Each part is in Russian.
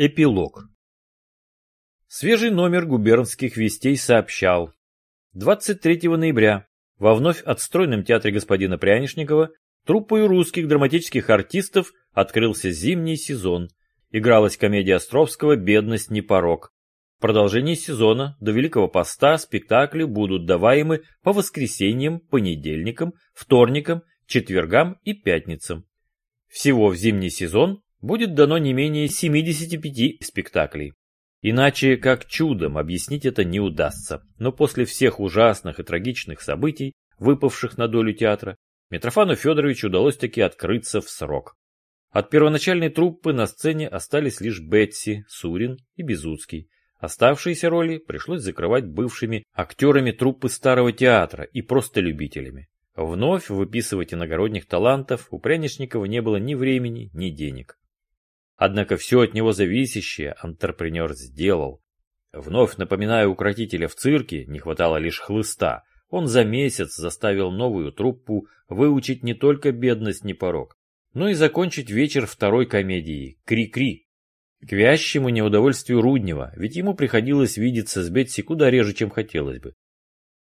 Эпилог. Свежий номер губернских вестей сообщал. 23 ноября во вновь отстроенном театре господина Прянишникова труппой русских драматических артистов открылся зимний сезон. Игралась комедия Островского «Бедность не порог». В продолжении сезона до Великого Поста спектакли будут даваемы по воскресеньям, понедельникам, вторникам, четвергам и пятницам. Всего в зимний сезон будет дано не менее 75 спектаклей. Иначе, как чудом, объяснить это не удастся, но после всех ужасных и трагичных событий, выпавших на долю театра, Митрофану Федоровичу удалось таки открыться в срок. От первоначальной труппы на сцене остались лишь Бетси, Сурин и Безуцкий. Оставшиеся роли пришлось закрывать бывшими актерами труппы Старого театра и просто любителями. Вновь выписывать иногородних талантов у Прянишникова не было ни времени, ни денег. Однако все от него зависящее антрепренер сделал. Вновь напоминая укротителя в цирке, не хватало лишь хлыста, он за месяц заставил новую труппу выучить не только бедность не порог, но и закончить вечер второй комедии «Кри-кри». К вящему неудовольствию Руднева, ведь ему приходилось видеться с Бетси куда реже, чем хотелось бы.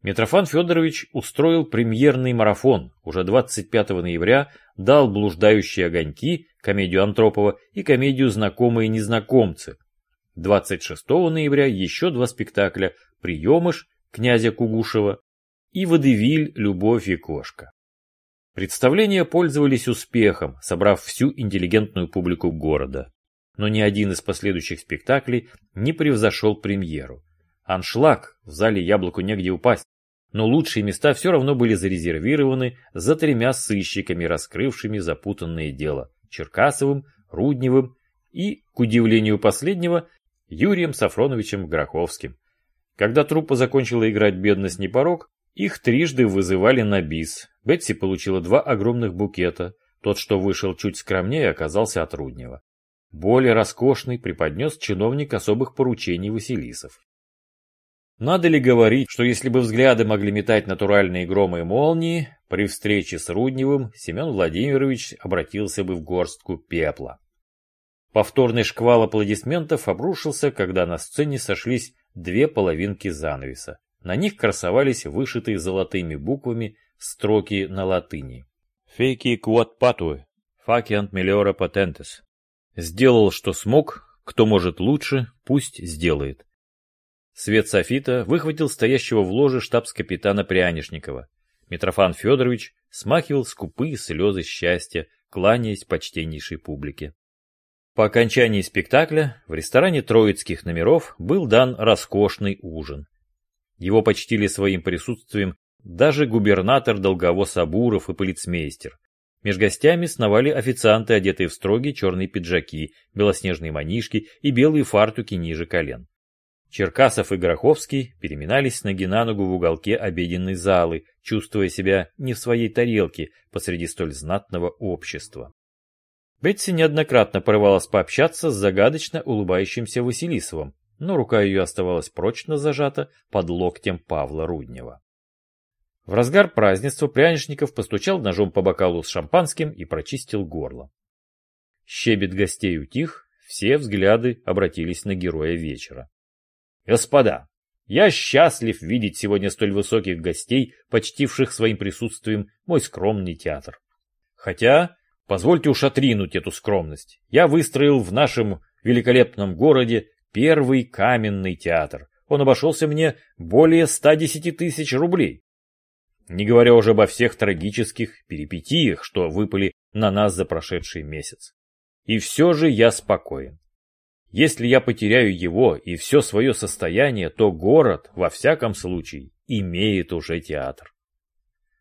Митрофан Федорович устроил премьерный марафон. Уже 25 ноября дал «Блуждающие огоньки», комедию Антропова и комедию «Знакомые незнакомцы». 26 ноября еще два спектакля «Приемыш» князя Кугушева и «Водевиль. Любовь и кошка». Представления пользовались успехом, собрав всю интеллигентную публику города. Но ни один из последующих спектаклей не превзошел премьеру. Аншлаг, в зале яблоку негде упасть но лучшие места все равно были зарезервированы за тремя сыщиками, раскрывшими запутанное дело – Черкасовым, Рудневым и, к удивлению последнего, Юрием Сафроновичем Гроховским. Когда труппа закончила играть «Бедность не порог», их трижды вызывали на бис. Бетси получила два огромных букета. Тот, что вышел чуть скромнее, оказался от Руднева. Более роскошный преподнес чиновник особых поручений Василисов. Надо ли говорить, что если бы взгляды могли метать натуральные громы и молнии, при встрече с Рудневым Семен Владимирович обратился бы в горстку пепла. Повторный шквал аплодисментов обрушился, когда на сцене сошлись две половинки занавеса. На них красовались вышитые золотыми буквами строки на латыни. «Фейки квот патуэ, факиант мелиора патентес». Сделал, что смог, кто может лучше, пусть сделает. Свет софита выхватил стоящего в ложе штабс-капитана Прянишникова. Митрофан Федорович смахивал скупые слезы счастья, кланяясь почтеннейшей публике. По окончании спектакля в ресторане троицких номеров был дан роскошный ужин. Его почтили своим присутствием даже губернатор Долгово-Сабуров и полицмейстер. Меж гостями сновали официанты, одетые в строгие черные пиджаки, белоснежные манишки и белые фартуки ниже колен. Черкасов и Гороховский переминались ноги на ногу в уголке обеденной залы, чувствуя себя не в своей тарелке посреди столь знатного общества. Бетси неоднократно порывалась пообщаться с загадочно улыбающимся Василисовым, но рука ее оставалась прочно зажата под локтем Павла Руднева. В разгар празднества Прянишников постучал ножом по бокалу с шампанским и прочистил горло. Щебет гостей утих, все взгляды обратились на героя вечера. Господа, я счастлив видеть сегодня столь высоких гостей, почтивших своим присутствием мой скромный театр. Хотя, позвольте уж отринуть эту скромность, я выстроил в нашем великолепном городе первый каменный театр. Он обошелся мне более 110 тысяч рублей. Не говоря уже обо всех трагических перипетиях, что выпали на нас за прошедший месяц. И все же я спокоен. Если я потеряю его и все свое состояние, то город, во всяком случае, имеет уже театр.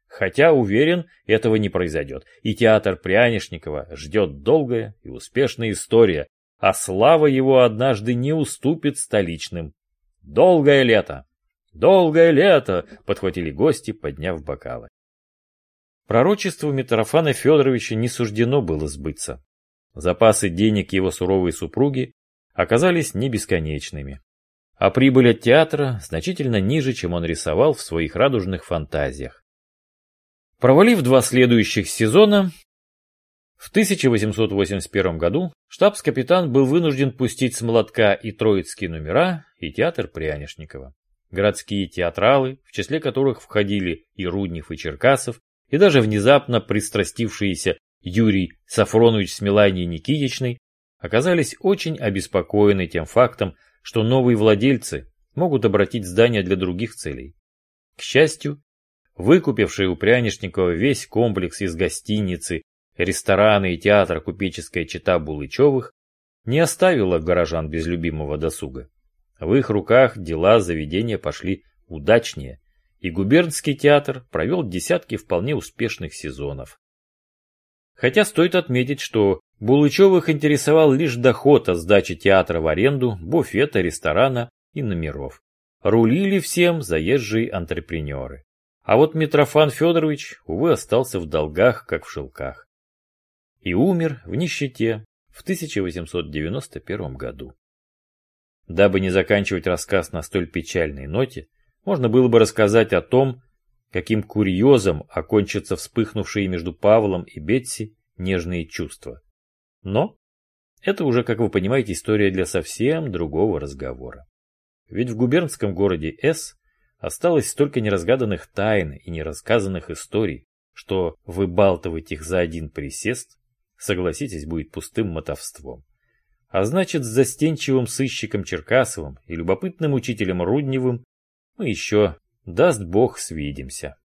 Хотя, уверен, этого не произойдет, и театр Прянишникова ждет долгая и успешная история, а слава его однажды не уступит столичным. Долгое лето! Долгое лето! Подхватили гости, подняв бокалы. Пророчеству Митрофана Федоровича не суждено было сбыться. Запасы денег его суровой супруги оказались не бесконечными. А прибыль от театра значительно ниже, чем он рисовал в своих радужных фантазиях. Провалив два следующих сезона, В 1881 году штабс-капитан был вынужден пустить с молотка и троицкие номера, и театр Прянишникова. Городские театралы, в числе которых входили и Руднев, и Черкасов, и даже внезапно пристрастившиеся Юрий Сафронович с Меланией Никитичной, оказались очень обеспокоены тем фактом, что новые владельцы могут обратить здание для других целей. К счастью, выкупивший у Прянишникова весь комплекс из гостиницы рестораны и театр купеческая чита Булычевых не оставила горожан без любимого досуга. В их руках дела заведения пошли удачнее, и губернский театр провел десятки вполне успешных сезонов. Хотя стоит отметить, что Булычевых интересовал лишь доход от сдачи театра в аренду, буфета, ресторана и номеров. Рулили всем заезжие антрепренеры. А вот Митрофан Федорович, увы, остался в долгах, как в шелках и умер в нищете в 1891 году. Дабы не заканчивать рассказ на столь печальной ноте, можно было бы рассказать о том, каким курьезом окончатся вспыхнувшие между Павлом и Бетси нежные чувства. Но это уже, как вы понимаете, история для совсем другого разговора. Ведь в губернском городе С осталось столько неразгаданных тайн и нерассказанных историй, что выбалтывать их за один присест согласитесь, будет пустым мотовством. А значит, с застенчивым сыщиком Черкасовым и любопытным учителем Рудневым мы еще, даст бог, свидимся.